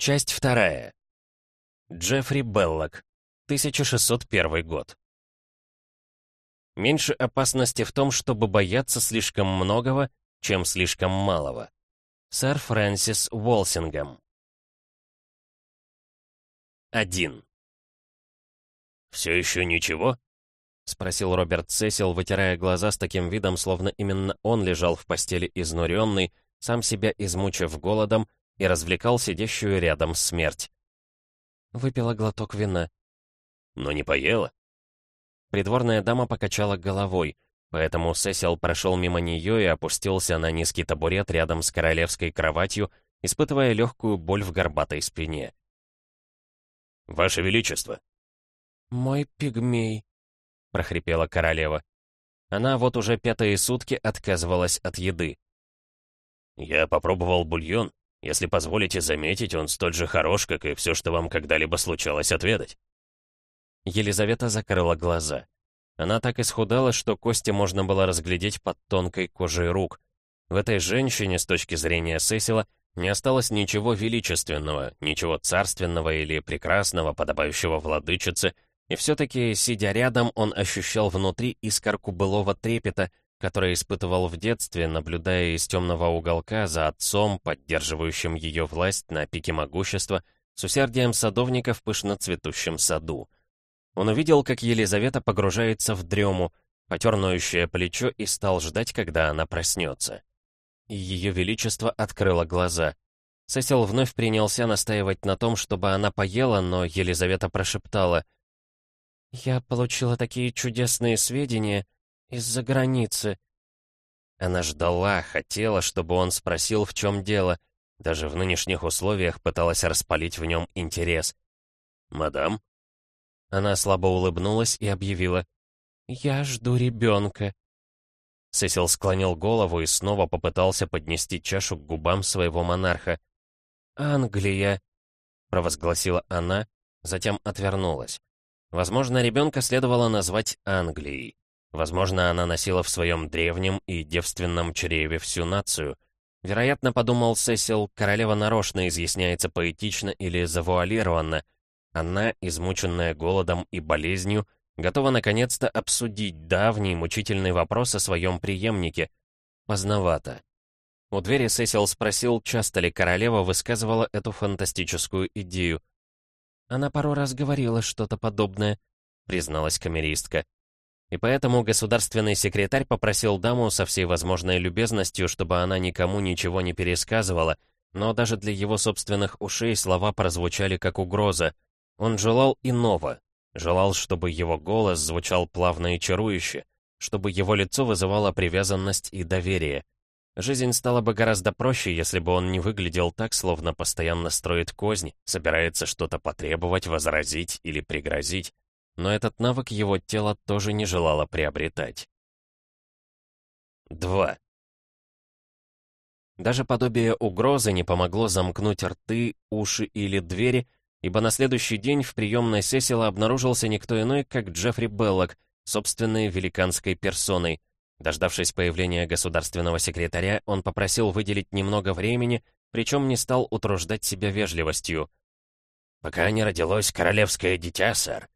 Часть вторая. Джеффри Беллок, 1601 год. Меньше опасности в том, чтобы бояться слишком многого, чем слишком малого. Сэр Фрэнсис Уолсингем. 1. «Все еще ничего?» — спросил Роберт Сесил, вытирая глаза с таким видом, словно именно он лежал в постели изнуренный, сам себя измучив голодом, и развлекал сидящую рядом смерть. Выпила глоток вина. Но не поела. Придворная дама покачала головой, поэтому Сесил прошел мимо нее и опустился на низкий табурет рядом с королевской кроватью, испытывая легкую боль в горбатой спине. «Ваше Величество!» «Мой пигмей», — прохрипела королева. Она вот уже пятые сутки отказывалась от еды. «Я попробовал бульон. Если позволите заметить, он столь же хорош, как и все, что вам когда-либо случалось отведать». Елизавета закрыла глаза. Она так исхудала, что кости можно было разглядеть под тонкой кожей рук. В этой женщине, с точки зрения Сесила, не осталось ничего величественного, ничего царственного или прекрасного, подобающего владычице, и все-таки, сидя рядом, он ощущал внутри искорку былого трепета, который испытывал в детстве, наблюдая из темного уголка за отцом, поддерживающим ее власть на пике могущества, с усердием садовника в пышно цветущем саду. Он увидел, как Елизавета погружается в дрему, потер ноющее плечо и стал ждать, когда она проснется. И ее величество открыло глаза. Сесил вновь принялся настаивать на том, чтобы она поела, но Елизавета прошептала. «Я получила такие чудесные сведения», из-за границы». Она ждала, хотела, чтобы он спросил, в чем дело. Даже в нынешних условиях пыталась распалить в нем интерес. «Мадам?» Она слабо улыбнулась и объявила. «Я жду ребенка». Сесил склонил голову и снова попытался поднести чашу к губам своего монарха. «Англия», — провозгласила она, затем отвернулась. Возможно, ребенка следовало назвать Англией. Возможно, она носила в своем древнем и девственном чреве всю нацию. Вероятно, подумал Сесил, королева нарочно изъясняется поэтично или завуалированно. Она, измученная голодом и болезнью, готова наконец-то обсудить давний мучительный вопрос о своем преемнике. Поздновато. У двери Сесил спросил, часто ли королева высказывала эту фантастическую идею. «Она пару раз говорила что-то подобное», — призналась камеристка. И поэтому государственный секретарь попросил даму со всей возможной любезностью, чтобы она никому ничего не пересказывала, но даже для его собственных ушей слова прозвучали как угроза. Он желал иного. Желал, чтобы его голос звучал плавно и чарующе, чтобы его лицо вызывало привязанность и доверие. Жизнь стала бы гораздо проще, если бы он не выглядел так, словно постоянно строит козни, собирается что-то потребовать, возразить или пригрозить но этот навык его тело тоже не желало приобретать. 2. Даже подобие угрозы не помогло замкнуть рты, уши или двери, ибо на следующий день в приемной Сесила обнаружился никто иной, как Джеффри Беллок, собственной великанской персоной. Дождавшись появления государственного секретаря, он попросил выделить немного времени, причем не стал утруждать себя вежливостью. «Пока не родилось королевское дитя, сэр,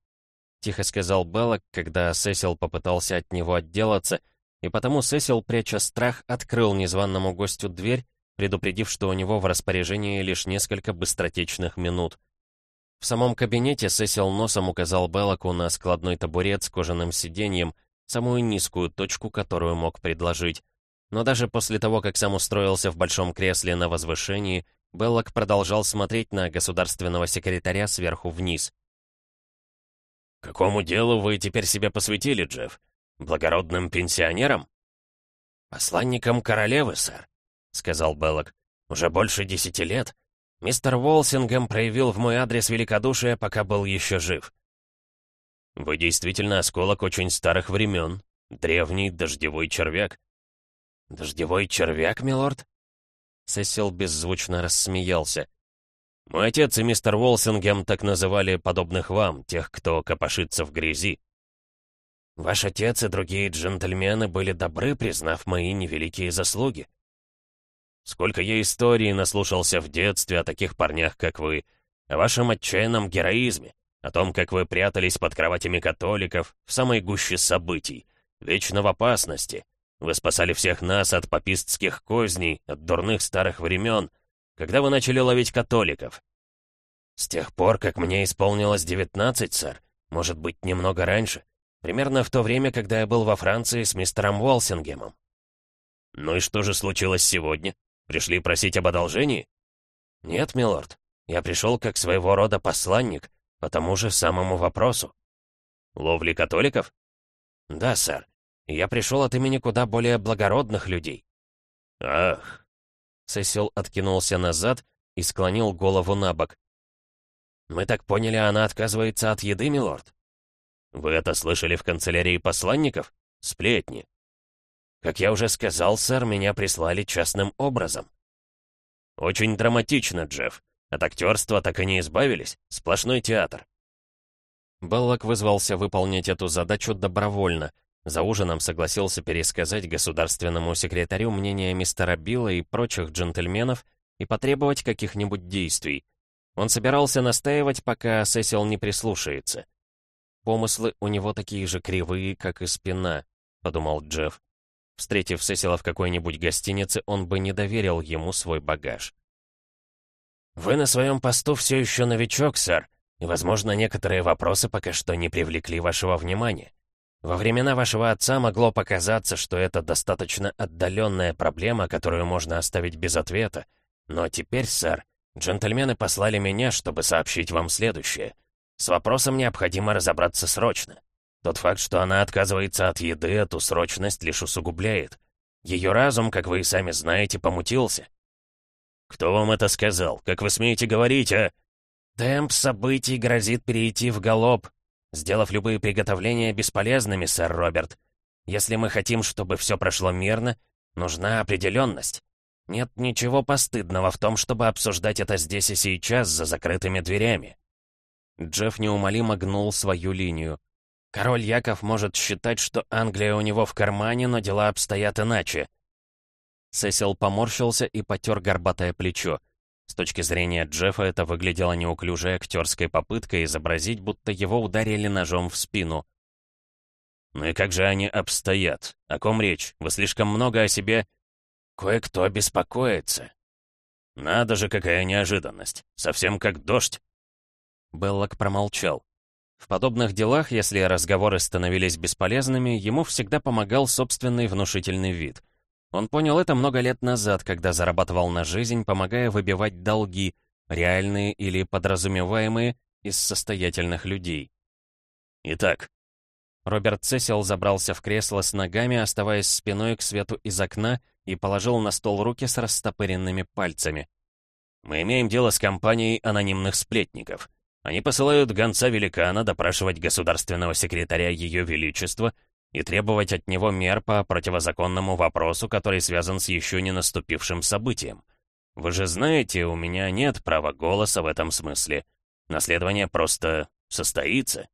тихо сказал Беллок, когда Сесил попытался от него отделаться, и потому Сесил, пряча страх, открыл незваному гостю дверь, предупредив, что у него в распоряжении лишь несколько быстротечных минут. В самом кабинете Сесил носом указал Беллоку на складной табурет с кожаным сиденьем, самую низкую точку, которую мог предложить. Но даже после того, как сам устроился в большом кресле на возвышении, Беллок продолжал смотреть на государственного секретаря сверху вниз. «Какому делу вы теперь себя посвятили, Джефф? Благородным пенсионерам?» «Посланником королевы, сэр», — сказал Беллок. «Уже больше десяти лет. Мистер Волсингем проявил в мой адрес великодушие, пока был еще жив». «Вы действительно осколок очень старых времен. Древний дождевой червяк». «Дождевой червяк, милорд?» Сесил беззвучно рассмеялся. Мой отец и мистер Уолсингем так называли подобных вам, тех, кто копошится в грязи. Ваш отец и другие джентльмены были добры, признав мои невеликие заслуги. Сколько я историй наслушался в детстве о таких парнях, как вы, о вашем отчаянном героизме, о том, как вы прятались под кроватями католиков в самой гуще событий, вечно в опасности. Вы спасали всех нас от попистских козней, от дурных старых времен, когда вы начали ловить католиков. С тех пор, как мне исполнилось 19, сэр, может быть, немного раньше, примерно в то время, когда я был во Франции с мистером Уолсингемом. Ну и что же случилось сегодня? Пришли просить об одолжении? Нет, милорд, я пришел как своего рода посланник, по тому же самому вопросу. Ловли католиков? Да, сэр. Я пришел от имени куда более благородных людей. Ах. Сесил откинулся назад и склонил голову на бок. «Мы так поняли, она отказывается от еды, милорд?» «Вы это слышали в канцелярии посланников? Сплетни». «Как я уже сказал, сэр, меня прислали частным образом». «Очень драматично, Джефф. От актерства так и не избавились. Сплошной театр. Беллок вызвался выполнить эту задачу добровольно. За ужином согласился пересказать государственному секретарю мнение мистера Билла и прочих джентльменов и потребовать каких-нибудь действий. Он собирался настаивать, пока Сесил не прислушается. «Помыслы у него такие же кривые, как и спина», — подумал Джефф. Встретив Сесила в какой-нибудь гостинице, он бы не доверил ему свой багаж. «Вы на своем посту все еще новичок, сэр, и, возможно, некоторые вопросы пока что не привлекли вашего внимания. Во времена вашего отца могло показаться, что это достаточно отдаленная проблема, которую можно оставить без ответа. Но теперь, сэр, джентльмены послали меня, чтобы сообщить вам следующее. С вопросом необходимо разобраться срочно. Тот факт, что она отказывается от еды, эту срочность лишь усугубляет. Ее разум, как вы и сами знаете, помутился. «Кто вам это сказал? Как вы смеете говорить, а?» «Темп событий грозит перейти в галоп, сделав любые приготовления бесполезными, сэр Роберт. Если мы хотим, чтобы все прошло мирно, нужна определенность. Нет ничего постыдного в том, чтобы обсуждать это здесь и сейчас, за закрытыми дверями». Джефф неумолимо гнул свою линию. Король Яков может считать, что Англия у него в кармане, но дела обстоят иначе. Сесил поморщился и потер горбатое плечо. С точки зрения Джеффа это выглядело неуклюжей актерской попыткой изобразить, будто его ударили ножом в спину. «Ну и как же они обстоят? О ком речь? Вы слишком много о себе...» «Кое-кто беспокоится». «Надо же, какая неожиданность! Совсем как дождь!» Беллок промолчал. В подобных делах, если разговоры становились бесполезными, ему всегда помогал собственный внушительный вид — он понял это много лет назад, когда зарабатывал на жизнь, помогая выбивать долги, реальные или подразумеваемые, из состоятельных людей. Итак, Роберт Цесил забрался в кресло с ногами, оставаясь спиной к свету из окна, и положил на стол руки с растопыренными пальцами. «Мы имеем дело с компанией анонимных сплетников. Они посылают гонца-великана допрашивать государственного секретаря Ее Величества и требовать от него мер по противозаконному вопросу, который связан с еще не наступившим событием. Вы же знаете, у меня нет права голоса в этом смысле. Наследование просто состоится.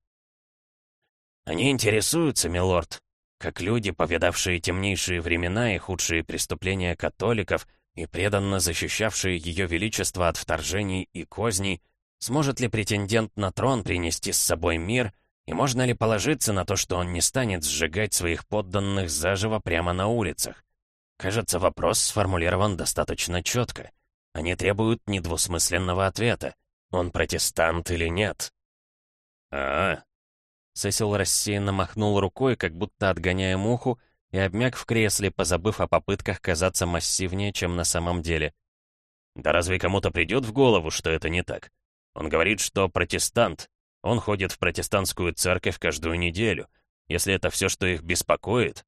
Они интересуются, милорд, как люди, повидавшие темнейшие времена и худшие преступления католиков и преданно защищавшие ее величество от вторжений и козней, сможет ли претендент на трон принести с собой мир — и можно ли положиться на то, что он не станет сжигать своих подданных заживо прямо на улицах? Кажется, вопрос сформулирован достаточно четко. Они требуют недвусмысленного ответа. Он протестант или нет? а, -а, -а. Сесил рассеянно махнул рукой, как будто отгоняя муху, и обмяк в кресле, позабыв о попытках казаться массивнее, чем на самом деле. Да разве кому-то придет в голову, что это не так? Он говорит, что протестант, он ходит в протестантскую церковь каждую неделю. Если это все, что их беспокоит...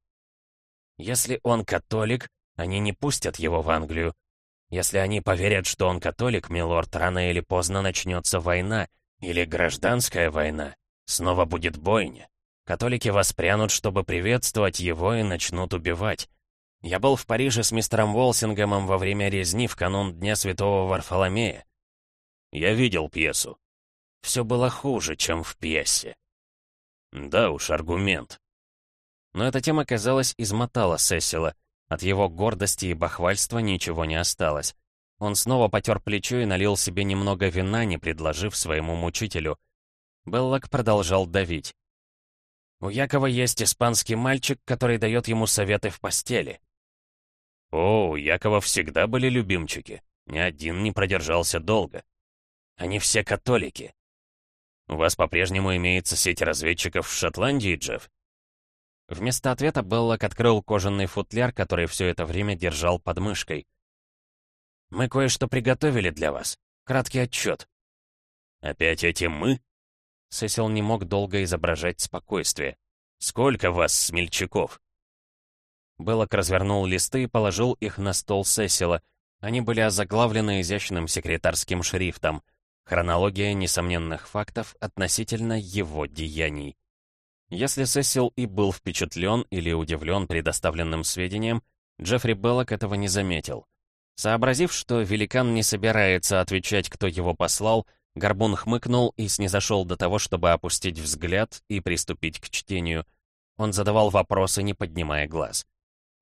Если он католик, они не пустят его в Англию. Если они поверят, что он католик, милорд, рано или поздно начнется война. Или гражданская война. Снова будет бойня. Католики воспрянут, чтобы приветствовать его, и начнут убивать. Я был в Париже с мистером Волсингемом во время резни в канун Дня Святого Варфоломея. Я видел пьесу. Все было хуже, чем в пьесе. Да уж, аргумент. Но эта тема, казалось, измотала Сесила. От его гордости и бахвальства ничего не осталось. Он снова потер плечо и налил себе немного вина, не предложив своему мучителю. Беллок продолжал давить. «У Якова есть испанский мальчик, который дает ему советы в постели». «О, у Якова всегда были любимчики. Ни один не продержался долго. Они все католики. У вас по-прежнему имеется сеть разведчиков в Шотландии, Джефф?» Вместо ответа Беллок открыл кожаный футляр, который все это время держал под мышкой. Мы кое-что приготовили для вас. Краткий отчет». «Опять эти «мы»?» Сесил не мог долго изображать спокойствие. «Сколько вас, смельчаков?» Беллок развернул листы и положил их на стол Сесила. Они были озаглавлены изящным секретарским шрифтом. Хронология несомненных фактов относительно его деяний. Если Сесил и был впечатлен или удивлен предоставленным сведениям, Джеффри Беллок этого не заметил. Сообразив, что великан не собирается отвечать, кто его послал, Горбун хмыкнул и снизошел до того, чтобы опустить взгляд и приступить к чтению. Он задавал вопросы, не поднимая глаз.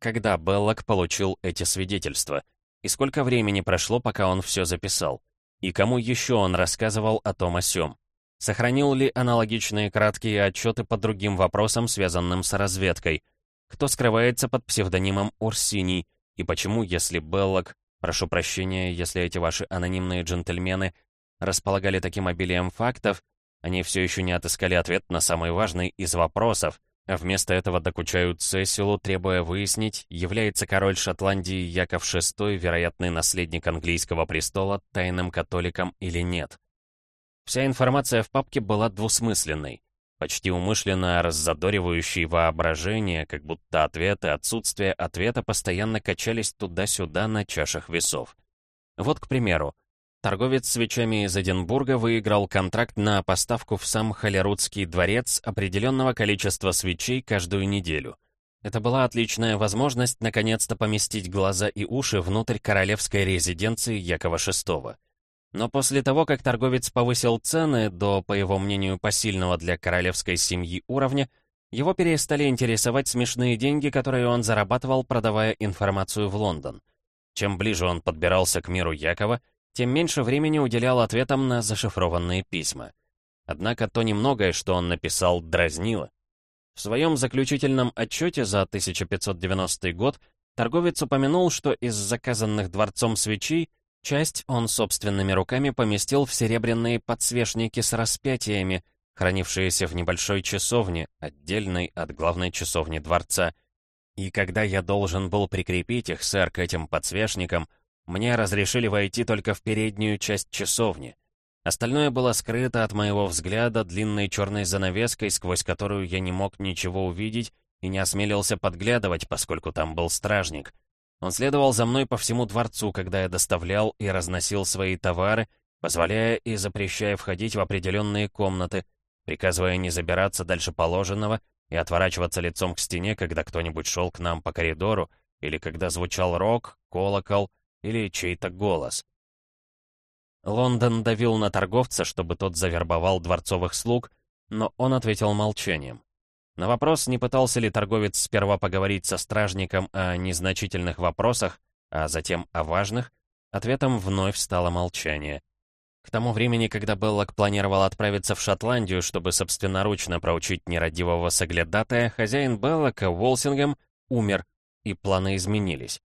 Когда Беллок получил эти свидетельства? И сколько времени прошло, пока он все записал? И кому еще он рассказывал о том о сём? Сохранил ли аналогичные краткие отчеты по другим вопросам, связанным с разведкой? Кто скрывается под псевдонимом Урсиний? И почему, если Беллок Прошу прощения, если эти ваши анонимные джентльмены располагали таким обилием фактов, они все еще не отыскали ответ на самый важный из вопросов, а вместо этого докучают Сесилу, требуя выяснить, является король Шотландии Яков VI, вероятный наследник английского престола, тайным католиком или нет. Вся информация в папке была двусмысленной почти умышленно раззадоривающий воображение, как будто ответ и отсутствие ответа постоянно качались туда-сюда на чашах весов. Вот, к примеру, торговец свечами из Эдинбурга выиграл контракт на поставку в сам Холерудский дворец определенного количества свечей каждую неделю. Это была отличная возможность наконец-то поместить глаза и уши внутрь королевской резиденции Якова VI. Но после того, как торговец повысил цены до, по его мнению, посильного для королевской семьи уровня, его перестали интересовать смешные деньги, которые он зарабатывал, продавая информацию в Лондон. Чем ближе он подбирался к миру Якова, тем меньше времени уделял ответам на зашифрованные письма. Однако то немногое, что он написал, дразнило. В своем заключительном отчете за 1590 год торговец упомянул, что из заказанных дворцом свечей Часть он собственными руками поместил в серебряные подсвечники с распятиями, хранившиеся в небольшой часовне, отдельной от главной часовни дворца. И когда я должен был прикрепить их, сэр, к этим подсвечникам, мне разрешили войти только в переднюю часть часовни. Остальное было скрыто от моего взгляда длинной черной занавеской, сквозь которую я не мог ничего увидеть и не осмелился подглядывать, поскольку там был стражник — он следовал за мной по всему дворцу, когда я доставлял и разносил свои товары, позволяя и запрещая входить в определенные комнаты, приказывая не забираться дальше положенного и отворачиваться лицом к стене, когда кто-нибудь шел к нам по коридору, или когда звучал рог, колокол или чей-то голос. Лондон давил на торговца, чтобы тот завербовал дворцовых слуг, но он ответил молчанием. На вопрос, не пытался ли торговец сперва поговорить со стражником о незначительных вопросах, а затем о важных, ответом вновь стало молчание. К тому времени, когда Беллок планировал отправиться в Шотландию, чтобы собственноручно проучить нерадивого соглядатая, хозяин Беллока, Волсингем, умер, и планы изменились.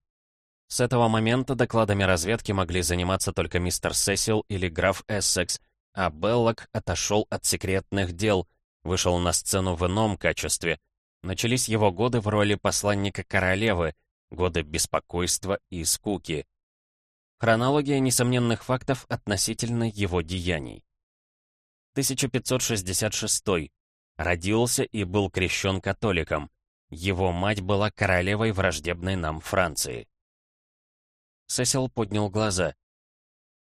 С этого момента докладами разведки могли заниматься только мистер Сесил или граф Эссекс, а Беллок отошел от секретных дел, вышел на сцену в ином качестве. Начались его годы в роли посланника королевы, годы беспокойства и скуки. Хронология несомненных фактов относительно его деяний. 1566. Родился и был крещен католиком. Его мать была королевой враждебной нам Франции. Сесил поднял глаза.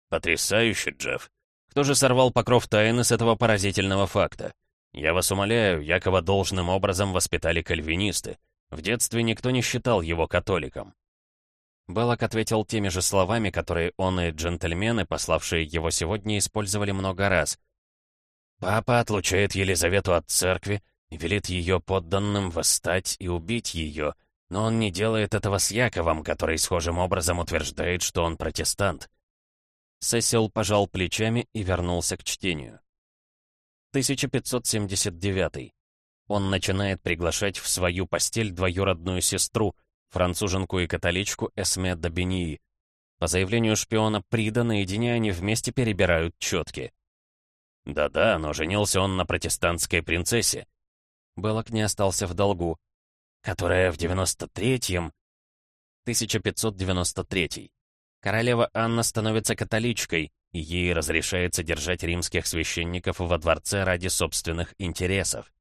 «Потрясающе, Джефф. Кто же сорвал покров тайны с этого поразительного факта? Я вас умоляю, Якова должным образом воспитали кальвинисты. В детстве никто не считал его католиком. Беллок ответил теми же словами, которые он и джентльмены, пославшие его сегодня, использовали много раз. «Папа отлучает Елизавету от церкви и велит ее подданным восстать и убить ее, Но он не делает этого с Яковом, который схожим образом утверждает, что он протестант. Сесил пожал плечами и вернулся к чтению. 1579. Он начинает приглашать в свою постель двоюродную сестру, француженку и католичку Эсме Добении. По заявлению шпиона Прида, наедине они вместе перебирают четки. Да-да, но женился он на протестантской принцессе. Беллок не остался в долгу. Которая в 93-м... 1593. Королева Анна становится католичкой, и ей разрешается держать римских священников во дворце ради собственных интересов.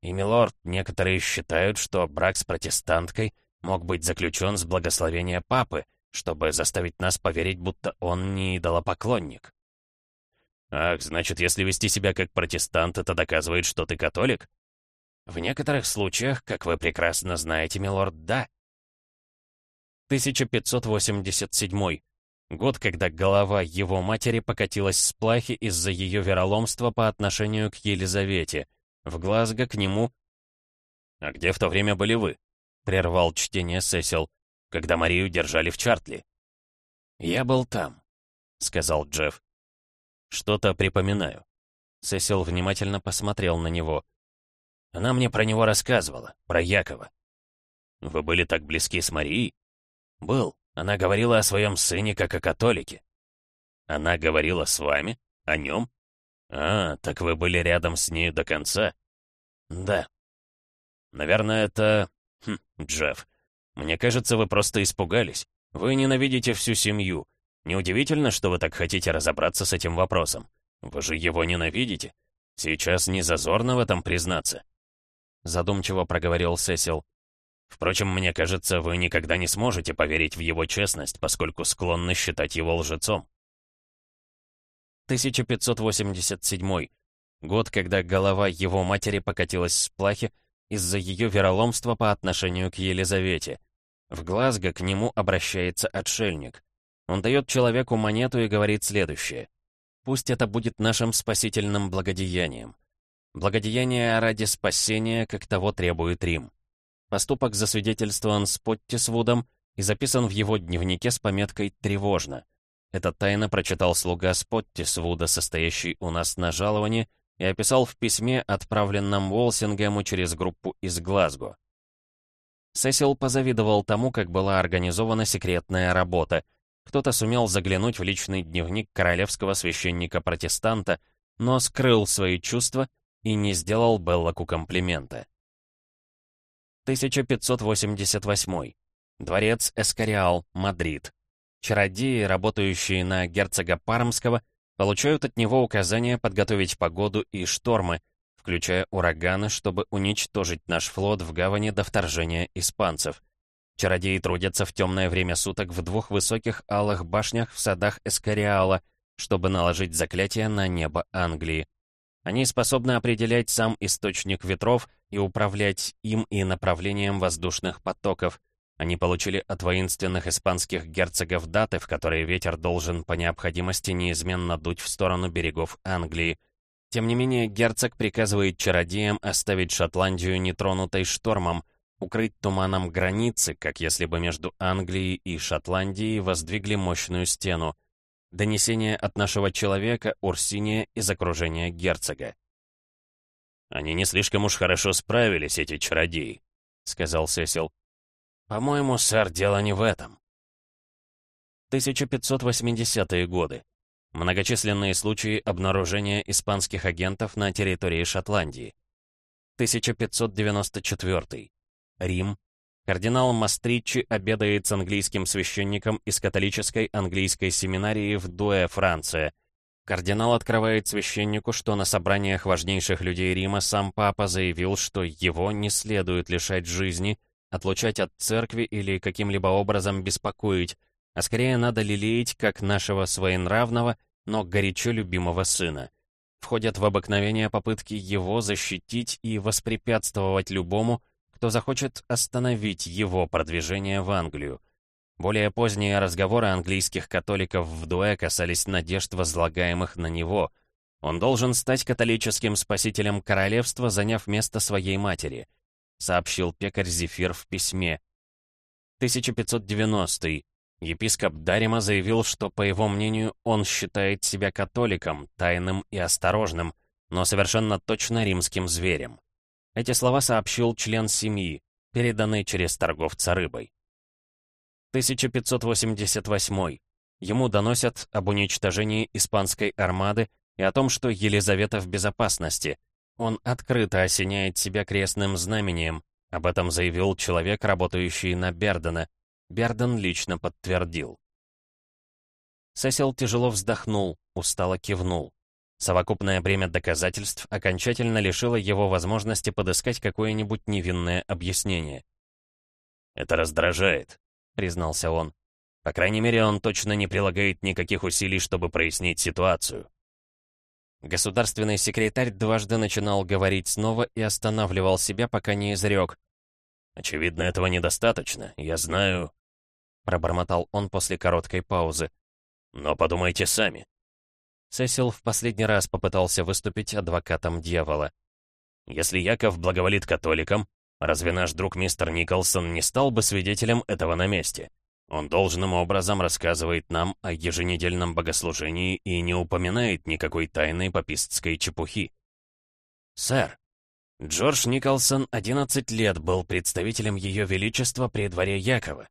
И, милорд, некоторые считают, что брак с протестанткой мог быть заключен с благословения папы, чтобы заставить нас поверить, будто он не идолопоклонник. Ах, значит, если вести себя как протестант, это доказывает, что ты католик? В некоторых случаях, как вы прекрасно знаете, милорд, да. 1587. Год, когда голова его матери покатилась с плахи из-за ее вероломства по отношению к Елизавете. В Глазго к нему... «А где в то время были вы?» — прервал чтение Сесил, когда Марию держали в Чартли. «Я был там», — сказал Джефф. «Что-то припоминаю». Сесил внимательно посмотрел на него. Она мне про него рассказывала, про Якова. «Вы были так близки с Марией?» «Был. Она говорила о своем сыне, как о католике». «Она говорила с вами? О нем?» «А, так вы были рядом с ней до конца?» «Да». «Наверное, это... Хм, Джефф, мне кажется, вы просто испугались. Вы ненавидите всю семью. Неудивительно, что вы так хотите разобраться с этим вопросом. Вы же его ненавидите. Сейчас не зазорно в этом признаться». Задумчиво проговорил Сесил. Впрочем, мне кажется, вы никогда не сможете поверить в его честность, поскольку склонны считать его лжецом. 1587. Год, когда голова его матери покатилась с плахи из-за ее вероломства по отношению к Елизавете. В Глазго к нему обращается отшельник. Он дает человеку монету и говорит следующее. «Пусть это будет нашим спасительным благодеянием. Благодеяние ради спасения, как того требует Рим». Поступок засвидетельствован Споттисвудом и записан в его дневнике с пометкой «Тревожно». Это тайно прочитал слуга Споттисвуда, состоящий у нас на жаловании, и описал в письме, отправленном Уолсингему через группу из Глазго. Сесил позавидовал тому, как была организована секретная работа. Кто-то сумел заглянуть в личный дневник королевского священника-протестанта, но скрыл свои чувства и не сделал Беллоку комплимента. 1588. Дворец Эскориал, Мадрид. Чародеи, работающие на герцога Пармского, получают от него указания подготовить погоду и штормы, включая ураганы, чтобы уничтожить наш флот в гавани до вторжения испанцев. Чародеи трудятся в темное время суток в двух высоких алых башнях в садах Эскориала, чтобы наложить заклятие на небо Англии. Они способны определять сам источник ветров и управлять им и направлением воздушных потоков. Они получили от воинственных испанских герцогов даты, в которые ветер должен по необходимости неизменно дуть в сторону берегов Англии. Тем не менее, герцог приказывает чародеям оставить Шотландию нетронутой штормом, укрыть туманом границы, как если бы между Англией и Шотландией воздвигли мощную стену. Донесение от нашего человека Урсиния из окружения герцога. «Они не слишком уж хорошо справились, эти чародеи», — сказал Сесил. «По-моему, сэр, дело не в этом». 1580-е годы. Многочисленные случаи обнаружения испанских агентов на территории Шотландии. 1594. Рим, Кардинал Мастричи обедает с английским священником из католической английской семинарии в Дуэ, Франция. Кардинал открывает священнику, что на собраниях важнейших людей Рима сам папа заявил, что его не следует лишать жизни, отлучать от церкви или каким-либо образом беспокоить, а скорее надо лелеять как нашего своенравного, но горячо любимого сына. Входят в обыкновение попытки его защитить и воспрепятствовать любому, кто захочет остановить его продвижение в Англию. Более поздние разговоры английских католиков в Дуэ касались надежд, возлагаемых на него. Он должен стать католическим спасителем королевства, заняв место своей матери. сообщил пекарь Зефир в письме. 1590. Епископ Дарима заявил, что, по его мнению, он считает себя католиком, тайным и осторожным, но совершенно точно римским зверем. Эти слова сообщил член семьи, переданный через торговца рыбой. 1588. Ему доносят об уничтожении испанской армады и о том, что Елизавета в безопасности. Он открыто осеняет себя крестным знамением. Об этом заявил человек, работающий на Бердена. Берден лично подтвердил. Сесил тяжело вздохнул, устало кивнул. Совокупное бремя доказательств окончательно лишило его возможности подыскать какое-нибудь невинное объяснение. «Это раздражает», — признался он. «По крайней мере, он точно не прилагает никаких усилий, чтобы прояснить ситуацию». Государственный секретарь дважды начинал говорить снова и останавливал себя, пока не изрек. «Очевидно, этого недостаточно, я знаю...» Пробормотал он после короткой паузы. «Но подумайте сами». Сесил в последний раз попытался выступить адвокатом дьявола. «Если Яков благоволит католикам, разве наш друг мистер Николсон не стал бы свидетелем этого на месте?» Он должным образом рассказывает нам о еженедельном богослужении и не упоминает никакой тайной папистской чепухи. «Сэр, Джордж Николсон 11 лет был представителем Ее Величества при дворе Якова.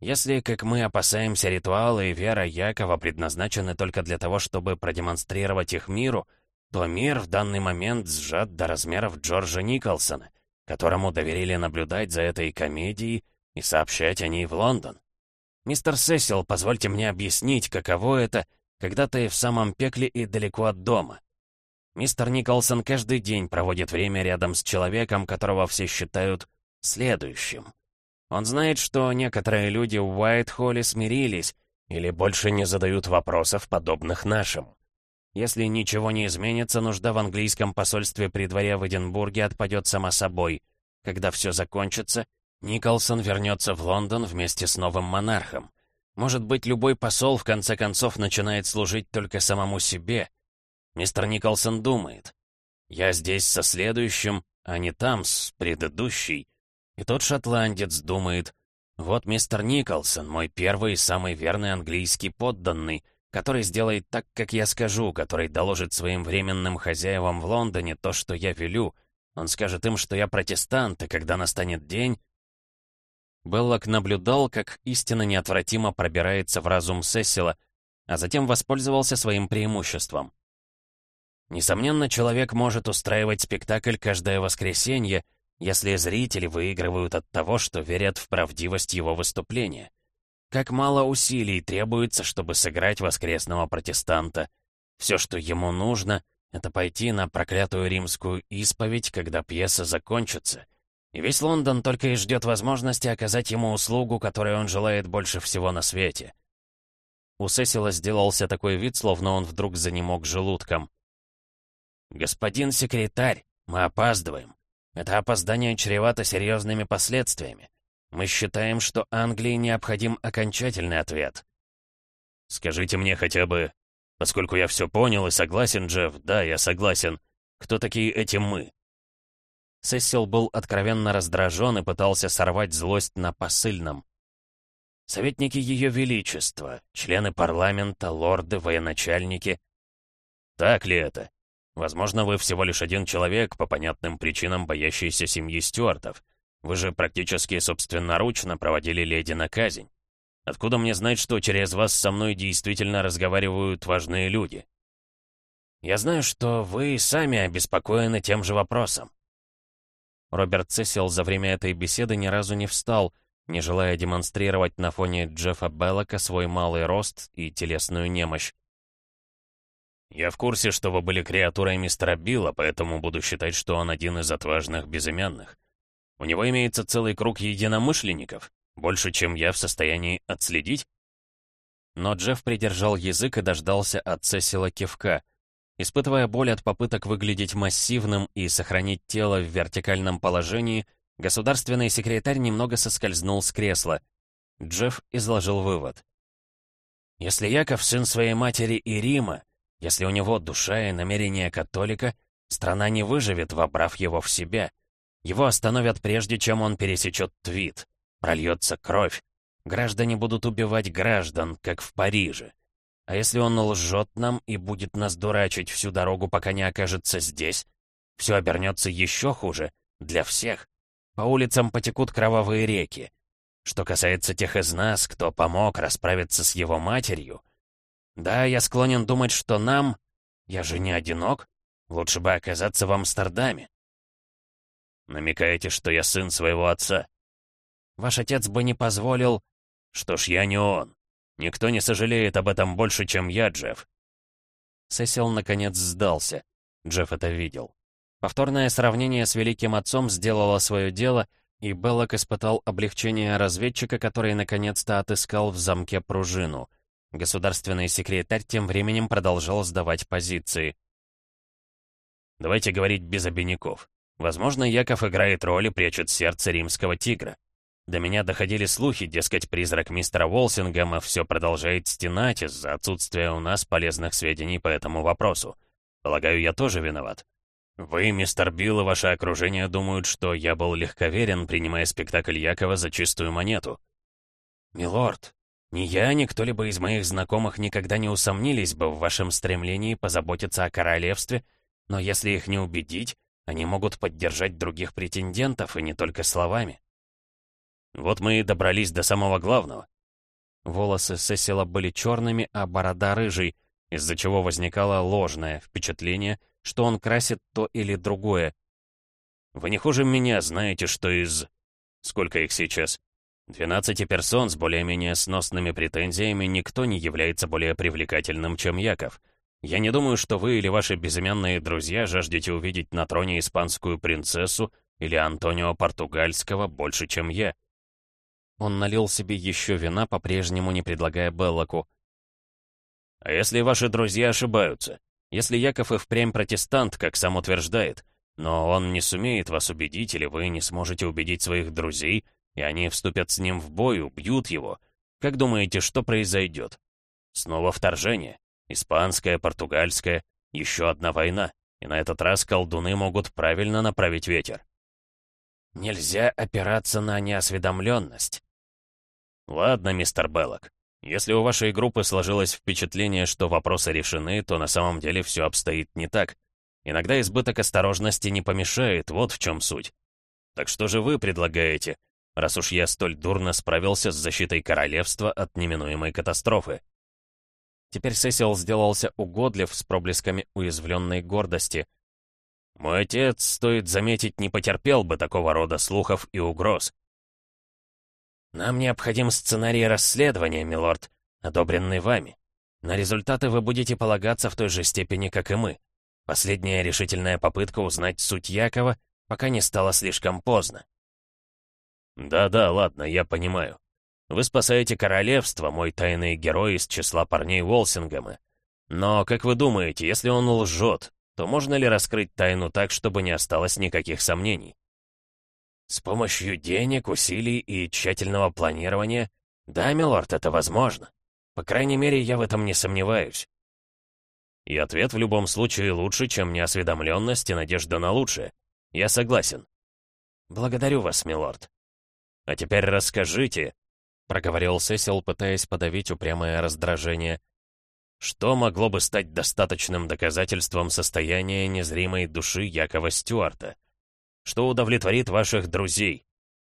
Если, как мы опасаемся, ритуалы и вера Якова предназначены только для того, чтобы продемонстрировать их миру, то мир в данный момент сжат до размеров Джорджа Николсона, которому доверили наблюдать за этой комедией и сообщать о ней в Лондон. «Мистер Сесил, позвольте мне объяснить, каково это, когда ты в самом пекле и далеко от дома. Мистер Николсон каждый день проводит время рядом с человеком, которого все считают следующим. Он знает, что некоторые люди в Уайт-Холле смирились или больше не задают вопросов, подобных нашим. Если ничего не изменится, нужда в английском посольстве при дворе в Эдинбурге отпадет сама собой. Когда все закончится, Николсон вернется в Лондон вместе с новым монархом. Может быть, любой посол в конце концов начинает служить только самому себе. Мистер Николсон думает. Я здесь со следующим, а не там, с предыдущей. И тот шотландец думает. Вот мистер Николсон, мой первый и самый верный английский подданный, который сделает так, как я скажу, который доложит своим временным хозяевам в Лондоне то, что я велю. Он скажет им, что я протестант, и когда настанет день, Беллок наблюдал, как истина неотвратимо пробирается в разум Сесила, а затем воспользовался своим преимуществом. Несомненно, человек может устраивать спектакль каждое воскресенье, если зрители выигрывают от того, что верят в правдивость его выступления. Как мало усилий требуется, чтобы сыграть воскресного протестанта. Все, что ему нужно, это пойти на проклятую римскую исповедь, когда пьеса закончится — и весь Лондон только и ждет возможности оказать ему услугу, которой он желает больше всего на свете. У Сесила сделался такой вид, словно он вдруг занемог желудком. «Господин секретарь, мы опаздываем. Это опоздание чревато серьезными последствиями. Мы считаем, что Англии необходим окончательный ответ». «Скажите мне хотя бы, поскольку я все понял и согласен, Джефф, да, я согласен, кто такие эти «мы»?» Сесил был откровенно раздражен и пытался сорвать злость на посыльном. «Советники Ее Величества, члены парламента, лорды, военачальники». «Так ли это? Возможно, вы всего лишь один человек, по понятным причинам боящийся семьи Стюартов. Вы же практически собственноручно проводили леди на казнь. Откуда мне знать, что через вас со мной действительно разговаривают важные люди?» «Я знаю, что вы сами обеспокоены тем же вопросом. Роберт Сесил за время этой беседы ни разу не встал, не желая демонстрировать на фоне Джеффа Беллока свой малый рост и телесную немощь. «Я в курсе, что вы были креатурой мистера Билла, поэтому буду считать, что он один из отважных безымянных. У него имеется целый круг единомышленников, больше, чем я в состоянии отследить?» Но Джефф придержал язык и дождался от Сесила кивка — Испытывая боль от попыток выглядеть массивным и сохранить тело в вертикальном положении, государственный секретарь немного соскользнул с кресла. Джефф изложил вывод. «Если Яков сын своей матери и Рима, если у него душа и намерение католика, страна не выживет, вобрав его в себя. Его остановят прежде, чем он пересечет Твит. Прольется кровь. Граждане будут убивать граждан, как в Париже. А если он лжет нам и будет нас дурачить всю дорогу, пока не окажется здесь? Все обернется еще хуже. Для всех. По улицам потекут кровавые реки. Что касается тех из нас, кто помог расправиться с его матерью, да, я склонен думать, что нам... Я же не одинок. Лучше бы оказаться в Амстердаме. Намекаете, что я сын своего отца? Ваш отец бы не позволил... Что ж, я не он. Никто не сожалеет об этом больше, чем я, Джефф. Сесил наконец сдался. Джефф это видел. Повторное сравнение с Великим Отцом сделало свое дело, и Беллок испытал облегчение разведчика, который наконец-то отыскал в замке пружину — Государственный секретарь тем временем продолжал сдавать позиции. «Давайте говорить без обиняков. Возможно, Яков играет роль и прячет сердце римского тигра. До меня доходили слухи, дескать, призрак мистера Волсингема все продолжает стенать из-за отсутствия у нас полезных сведений по этому вопросу. Полагаю, я тоже виноват. Вы, мистер Билл и ваше окружение думают, что я был легковерен, принимая спектакль Якова за чистую монету. «Милорд, ни я, ни кто-либо из моих знакомых никогда не усомнились бы в вашем стремлении позаботиться о королевстве, но если их не убедить, они могут поддержать других претендентов, и не только словами. Вот мы и добрались до самого главного. Волосы Сесила были черными, а борода рыжей, из-за чего возникало ложное впечатление, что он красит то или другое. Вы не хуже меня знаете, что из... Сколько их сейчас? 12 персон с более-менее сносными претензиями никто не является более привлекательным, чем Яков. Я не думаю, что вы или ваши безымянные друзья жаждете увидеть на троне испанскую принцессу или Антонио Португальского больше, чем я. Он налил себе еще вина, по-прежнему не предлагая Беллоку. А если ваши друзья ошибаются? Если Яков и впрямь протестант, как сам утверждает, но он не сумеет вас убедить, или вы не сможете убедить своих друзей — и они вступят с ним в бой, убьют его. Как думаете, что произойдет? Снова вторжение. Испанское, португальское, еще одна война. И на этот раз колдуны могут правильно направить ветер. Нельзя опираться на неосведомленность. Ладно, мистер Беллок. Если у вашей группы сложилось впечатление, что вопросы решены, то на самом деле все обстоит не так. Иногда избыток осторожности не помешает, вот в чем суть. Так что же вы предлагаете? Раз уж я столь дурно справился с защитой королевства от неминуемой катастрофы. Теперь Сесил сделался угодлив с проблесками уязвленной гордости. Мой отец, стоит заметить, не потерпел бы такого рода слухов и угроз. «Нам необходим сценарий расследования, милорд, одобренный вами. На результаты вы будете полагаться в той же степени, как и мы. Последняя решительная попытка узнать суть Якова, пока не стало слишком поздно. «Да-да, ладно, я понимаю. Вы спасаете королевство, мой тайный герой из числа парней Волсингема. Но, как вы думаете, если он лжет, то можно ли раскрыть тайну так, чтобы не осталось никаких сомнений?» «С помощью денег, усилий и тщательного планирования? Да, милорд, это возможно. По крайней мере, я в этом не сомневаюсь». И ответ в любом случае лучше, чем неосведомленность и надежда на лучшее. Я согласен. «Благодарю вас, милорд», «А теперь расскажите», — проговорил Сесил, пытаясь подавить упрямое раздражение, «что могло бы стать достаточным доказательством состояния незримой души Якова Стюарта? Что удовлетворит ваших друзей?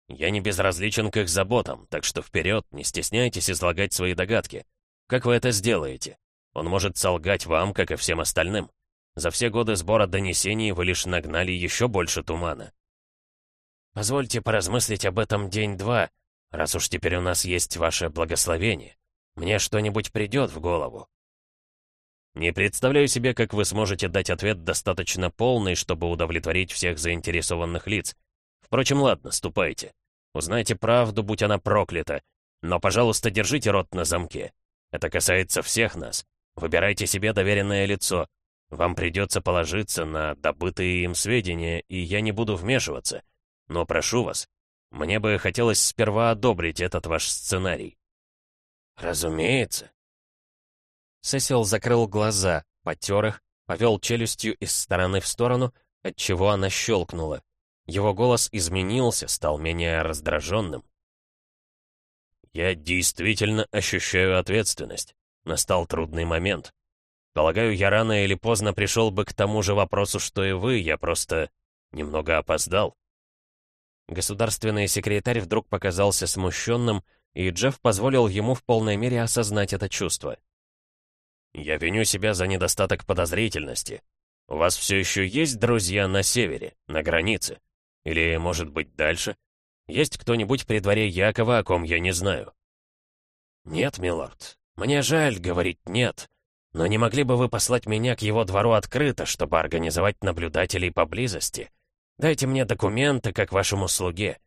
Я не безразличен к их заботам, так что вперед, не стесняйтесь излагать свои догадки. Как вы это сделаете? Он может солгать вам, как и всем остальным. За все годы сбора донесений вы лишь нагнали еще больше тумана. Позвольте поразмыслить об этом день-два, раз уж теперь у нас есть ваше благословение. Мне что-нибудь придет в голову. Не представляю себе, как вы сможете дать ответ достаточно полный, чтобы удовлетворить всех заинтересованных лиц. Впрочем, ладно, ступайте. Узнайте правду, будь она проклята. Но, пожалуйста, держите рот на замке. Это касается всех нас. Выбирайте себе доверенное лицо. Вам придется положиться на добытые им сведения, и я не буду вмешиваться. Но прошу вас, мне бы хотелось сперва одобрить этот ваш сценарий». «Разумеется». Сесил закрыл глаза, потер их, повел челюстью из стороны в сторону, отчего она щелкнула. Его голос изменился, стал менее раздраженным. «Я действительно ощущаю ответственность. Настал трудный момент. Полагаю, я рано или поздно пришел бы к тому же вопросу, что и вы, я просто немного опоздал». Государственный секретарь вдруг показался смущенным, и Джефф позволил ему в полной мере осознать это чувство. «Я виню себя за недостаток подозрительности. У вас все еще есть друзья на севере, на границе? Или, может быть, дальше? Есть кто-нибудь при дворе Якова, о ком я не знаю?» «Нет, милорд. Мне жаль говорить «нет». Но не могли бы вы послать меня к его двору открыто, чтобы организовать наблюдателей поблизости? Дайте мне документы, как вашему слуге».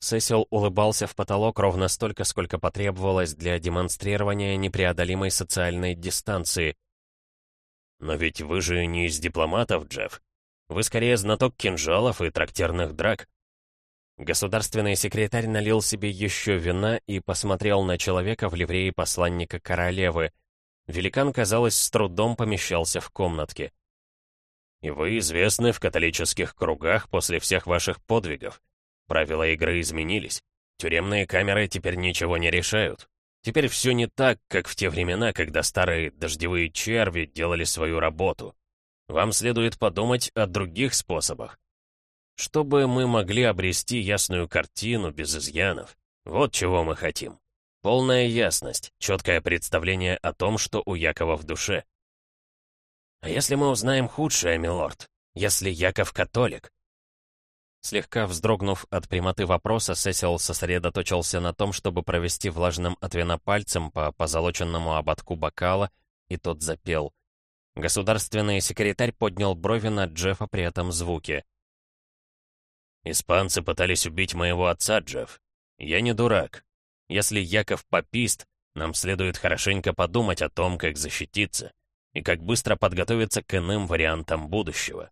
Сесил улыбался в потолок ровно столько, сколько потребовалось для демонстрирования непреодолимой социальной дистанции. «Но ведь вы же не из дипломатов, Джефф. Вы скорее знаток кинжалов и трактирных драк». Государственный секретарь налил себе еще вина и посмотрел на человека в ливрее посланника королевы. Великан, казалось, с трудом помещался в комнатке. «И вы известны в католических кругах после всех ваших подвигов. Правила игры изменились. Тюремные камеры теперь ничего не решают. Теперь все не так, как в те времена, когда старые дождевые черви делали свою работу. Вам следует подумать о других способах. Чтобы мы могли обрести ясную картину без изъянов. Вот чего мы хотим. Полная ясность, четкое представление о том, что у Якова в душе. А если мы узнаем худшее, милорд? Если Яков католик? Слегка вздрогнув от прямоты вопроса, Сесил сосредоточился на том, чтобы провести влажным от вина пальцем по позолоченному ободку бокала, и тот запел. Государственный секретарь поднял брови на Джеффа при этом звуке. «Испанцы пытались убить моего отца, Джефф. Я не дурак. Если Яков попист, нам следует хорошенько подумать о том, как защититься, и как быстро подготовиться к иным вариантам будущего».